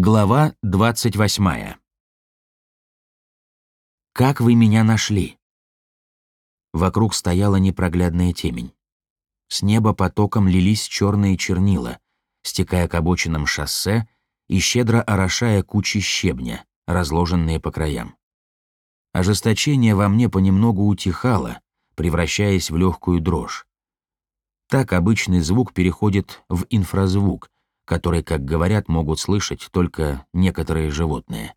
Глава 28. Как вы меня нашли? Вокруг стояла непроглядная темень. С неба потоком лились черные чернила, стекая к обочинам шоссе и щедро орошая кучи щебня, разложенные по краям. Ожесточение во мне понемногу утихало, превращаясь в легкую дрожь. Так обычный звук переходит в инфразвук, который, как говорят, могут слышать только некоторые животные.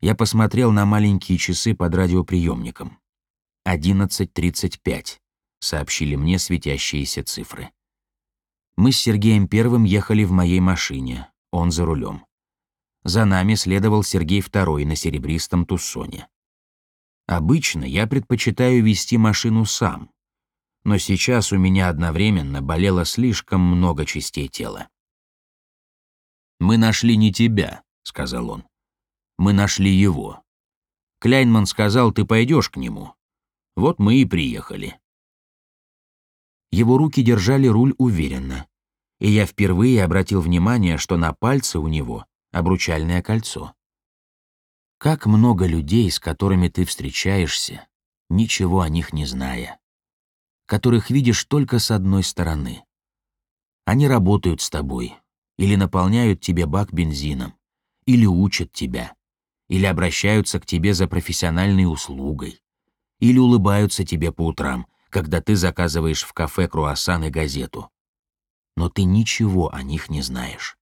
Я посмотрел на маленькие часы под радиоприемником. 11.35, сообщили мне светящиеся цифры. Мы с Сергеем Первым ехали в моей машине, он за рулем. За нами следовал Сергей Второй на серебристом туссоне. Обычно я предпочитаю вести машину сам, но сейчас у меня одновременно болело слишком много частей тела. «Мы нашли не тебя», — сказал он. «Мы нашли его. Кляйнман сказал, ты пойдешь к нему. Вот мы и приехали». Его руки держали руль уверенно, и я впервые обратил внимание, что на пальце у него обручальное кольцо. Как много людей, с которыми ты встречаешься, ничего о них не зная, которых видишь только с одной стороны. Они работают с тобой, или наполняют тебе бак бензином, или учат тебя, или обращаются к тебе за профессиональной услугой, или улыбаются тебе по утрам, когда ты заказываешь в кафе круассан и газету. Но ты ничего о них не знаешь.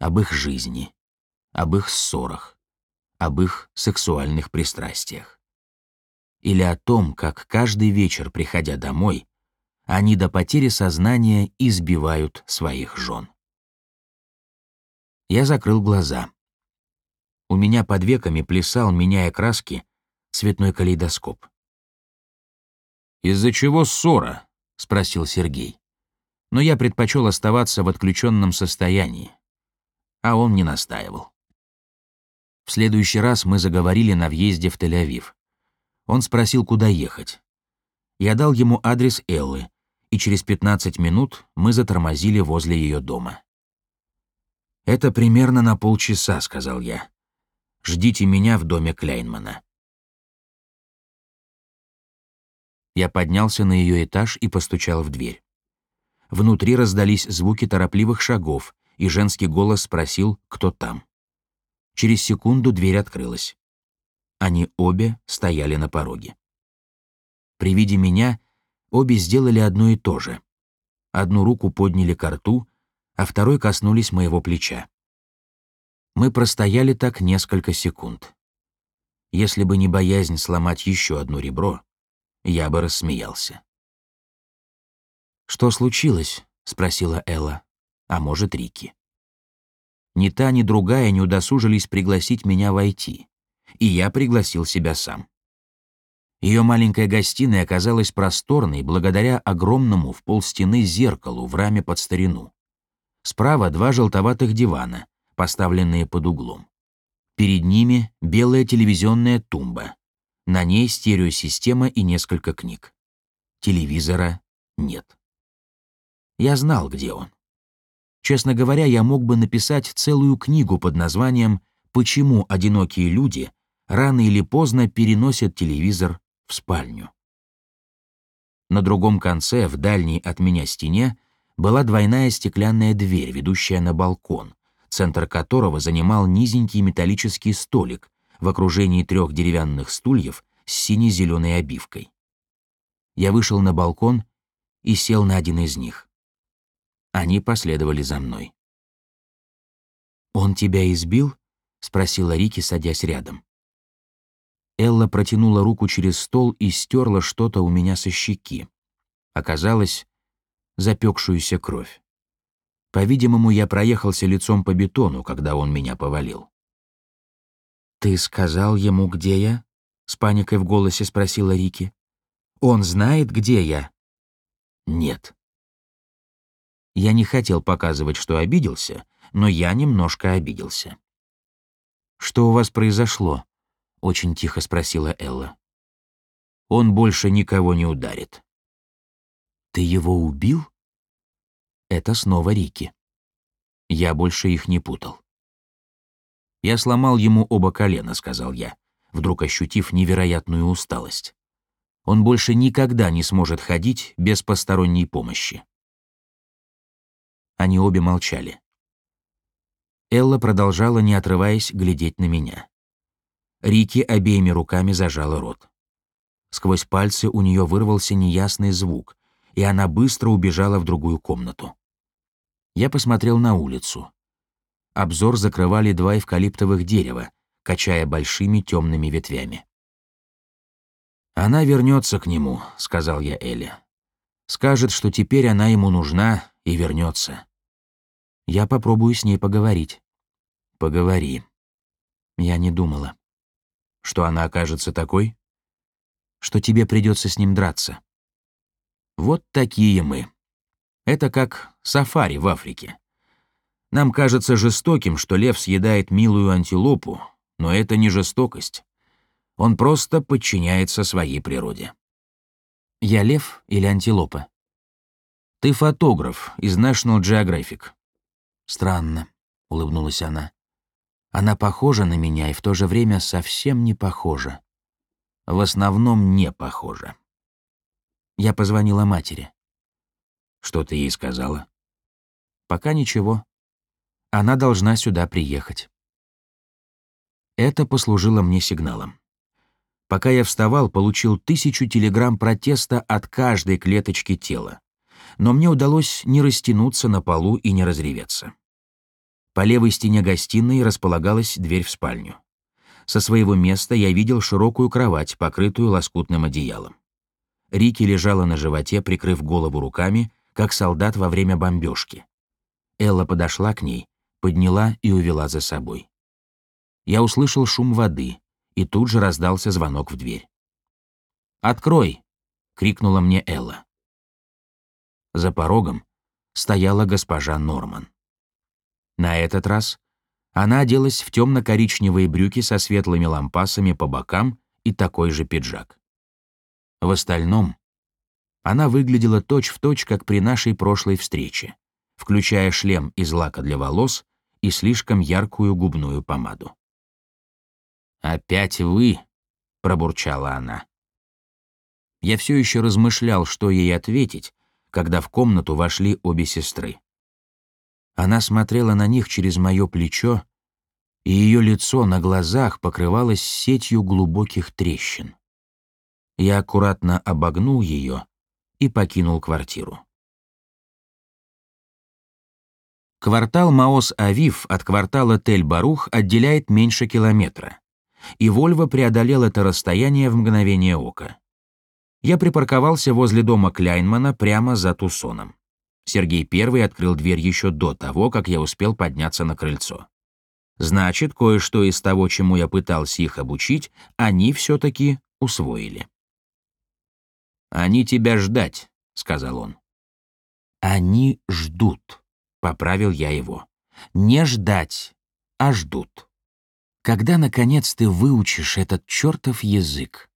Об их жизни, об их ссорах, об их сексуальных пристрастиях. Или о том, как каждый вечер, приходя домой, они до потери сознания избивают своих жен. Я закрыл глаза. У меня под веками плясал, меняя краски, цветной калейдоскоп. «Из-за чего ссора?» — спросил Сергей. Но я предпочел оставаться в отключенном состоянии. А он не настаивал. В следующий раз мы заговорили на въезде в Тель-Авив. Он спросил, куда ехать. Я дал ему адрес Эллы, и через 15 минут мы затормозили возле ее дома. «Это примерно на полчаса», — сказал я. «Ждите меня в доме Кляйнмана». Я поднялся на ее этаж и постучал в дверь. Внутри раздались звуки торопливых шагов, и женский голос спросил, кто там. Через секунду дверь открылась. Они обе стояли на пороге. При виде меня обе сделали одно и то же. Одну руку подняли к рту, а второй коснулись моего плеча. Мы простояли так несколько секунд. Если бы не боязнь сломать еще одно ребро, я бы рассмеялся. «Что случилось?» — спросила Элла. А может, Рики. Ни та, ни другая не удосужились пригласить меня войти, и я пригласил себя сам. Ее маленькая гостиная оказалась просторной благодаря огромному в полстены зеркалу в раме под старину. Справа два желтоватых дивана, поставленные под углом. Перед ними белая телевизионная тумба. На ней стереосистема и несколько книг. Телевизора нет. Я знал, где он. Честно говоря, я мог бы написать целую книгу под названием «Почему одинокие люди рано или поздно переносят телевизор в спальню». На другом конце, в дальней от меня стене, была двойная стеклянная дверь, ведущая на балкон, центр которого занимал низенький металлический столик в окружении трех деревянных стульев с сине-зеленой обивкой. Я вышел на балкон и сел на один из них. Они последовали за мной. «Он тебя избил?» — спросила Рики, садясь рядом. Элла протянула руку через стол и стерла что-то у меня со щеки. Оказалось, запекшуюся кровь. По-видимому, я проехался лицом по бетону, когда он меня повалил. «Ты сказал ему, где я?» — с паникой в голосе спросила Рики. «Он знает, где я?» «Нет». Я не хотел показывать, что обиделся, но я немножко обиделся. «Что у вас произошло?» — очень тихо спросила Элла. «Он больше никого не ударит». «Ты его убил?» Это снова Рики. Я больше их не путал. «Я сломал ему оба колена», — сказал я, вдруг ощутив невероятную усталость. «Он больше никогда не сможет ходить без посторонней помощи». Они обе молчали. Элла продолжала, не отрываясь, глядеть на меня. Рики обеими руками зажала рот. Сквозь пальцы у нее вырвался неясный звук, и она быстро убежала в другую комнату. Я посмотрел на улицу. Обзор закрывали два эвкалиптовых дерева, качая большими темными ветвями. «Она вернется к нему», — сказал я Эле. «Скажет, что теперь она ему нужна и вернется. Я попробую с ней поговорить». «Поговори». Я не думала. «Что она окажется такой?» «Что тебе придется с ним драться». Вот такие мы. Это как сафари в Африке. Нам кажется жестоким, что лев съедает милую антилопу, но это не жестокость. Он просто подчиняется своей природе. Я лев или антилопа? Ты фотограф из National Geographic. Странно, улыбнулась она. Она похожа на меня и в то же время совсем не похожа. В основном не похожа. Я позвонила матери. Что ты ей сказала? Пока ничего. Она должна сюда приехать. Это послужило мне сигналом. Пока я вставал, получил тысячу телеграмм протеста от каждой клеточки тела. Но мне удалось не растянуться на полу и не разреветься. По левой стене гостиной располагалась дверь в спальню. Со своего места я видел широкую кровать, покрытую лоскутным одеялом. Рики лежала на животе, прикрыв голову руками, как солдат во время бомбежки. Элла подошла к ней, подняла и увела за собой. Я услышал шум воды, и тут же раздался звонок в дверь. «Открой!» — крикнула мне Элла. За порогом стояла госпожа Норман. На этот раз она оделась в темно-коричневые брюки со светлыми лампасами по бокам и такой же пиджак. В остальном она выглядела точь-в-точь, точь, как при нашей прошлой встрече, включая шлем из лака для волос и слишком яркую губную помаду. «Опять вы?» — пробурчала она. Я все еще размышлял, что ей ответить, когда в комнату вошли обе сестры. Она смотрела на них через мое плечо, и ее лицо на глазах покрывалось сетью глубоких трещин. Я аккуратно обогнул ее и покинул квартиру. Квартал Маос-Авив от квартала Тель-Барух отделяет меньше километра, и Вольво преодолел это расстояние в мгновение ока. Я припарковался возле дома Кляйнмана прямо за Тусоном. Сергей Первый открыл дверь еще до того, как я успел подняться на крыльцо. Значит, кое-что из того, чему я пытался их обучить, они все-таки усвоили. «Они тебя ждать», — сказал он. «Они ждут», — поправил я его. «Не ждать, а ждут. Когда, наконец, ты выучишь этот чертов язык?»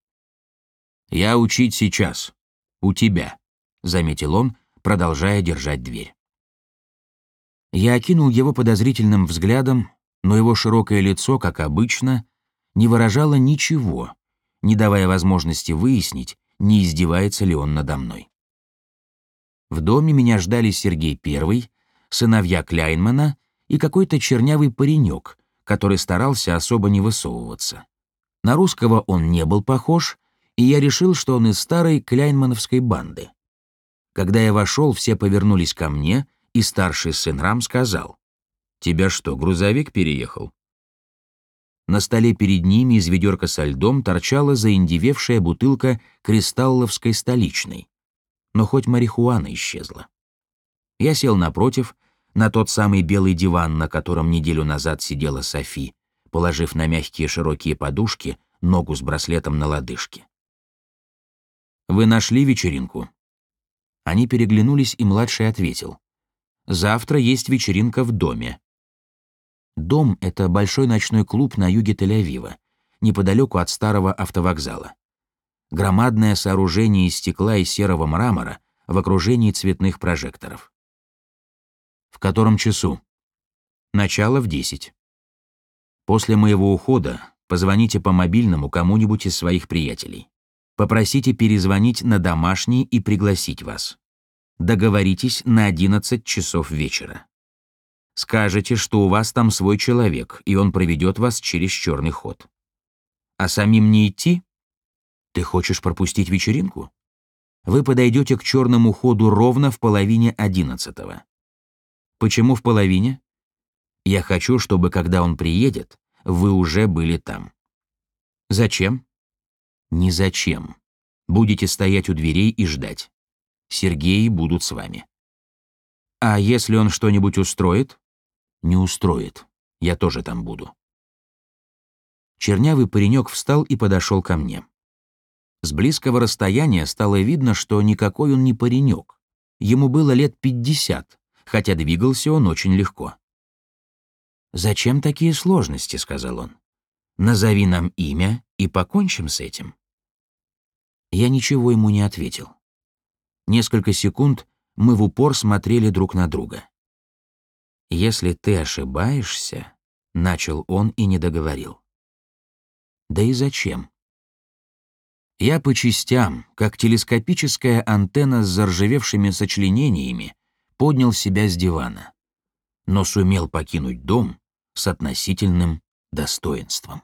«Я учить сейчас. У тебя», — заметил он, продолжая держать дверь. Я окинул его подозрительным взглядом, но его широкое лицо, как обычно, не выражало ничего, не давая возможности выяснить, не издевается ли он надо мной. В доме меня ждали Сергей Первый, сыновья Кляйнмана и какой-то чернявый паренек, который старался особо не высовываться. На русского он не был похож, и я решил, что он из старой кляйнмановской банды. Когда я вошел, все повернулись ко мне, и старший сын Рам сказал, «Тебя что, грузовик переехал?» На столе перед ними из ведерка со льдом торчала заиндевевшая бутылка кристалловской столичной. Но хоть марихуана исчезла. Я сел напротив, на тот самый белый диван, на котором неделю назад сидела Софи, положив на мягкие широкие подушки ногу с браслетом на лодыжке. «Вы нашли вечеринку?» Они переглянулись, и младший ответил. «Завтра есть вечеринка в доме. Дом — это большой ночной клуб на юге Тель-Авива, неподалеку от старого автовокзала. Громадное сооружение из стекла и серого мрамора в окружении цветных прожекторов. В котором часу? Начало в десять. После моего ухода позвоните по мобильному кому-нибудь из своих приятелей. Попросите перезвонить на домашний и пригласить вас. Договоритесь на 11 часов вечера. Скажете, что у вас там свой человек, и он проведет вас через черный ход. А самим не идти? Ты хочешь пропустить вечеринку? Вы подойдете к черному ходу ровно в половине одиннадцатого. Почему в половине? Я хочу, чтобы, когда он приедет, вы уже были там. Зачем? Не зачем. Будете стоять у дверей и ждать. Сергеи будут с вами. А если он что-нибудь устроит? Не устроит. Я тоже там буду. Чернявый паренек встал и подошел ко мне. С близкого расстояния стало видно, что никакой он не паренек. Ему было лет пятьдесят, хотя двигался он очень легко. «Зачем такие сложности?» — сказал он. «Назови нам имя и покончим с этим». Я ничего ему не ответил. Несколько секунд мы в упор смотрели друг на друга. «Если ты ошибаешься», — начал он и не договорил. «Да и зачем?» Я по частям, как телескопическая антенна с заржавевшими сочленениями, поднял себя с дивана, но сумел покинуть дом с относительным достоинством.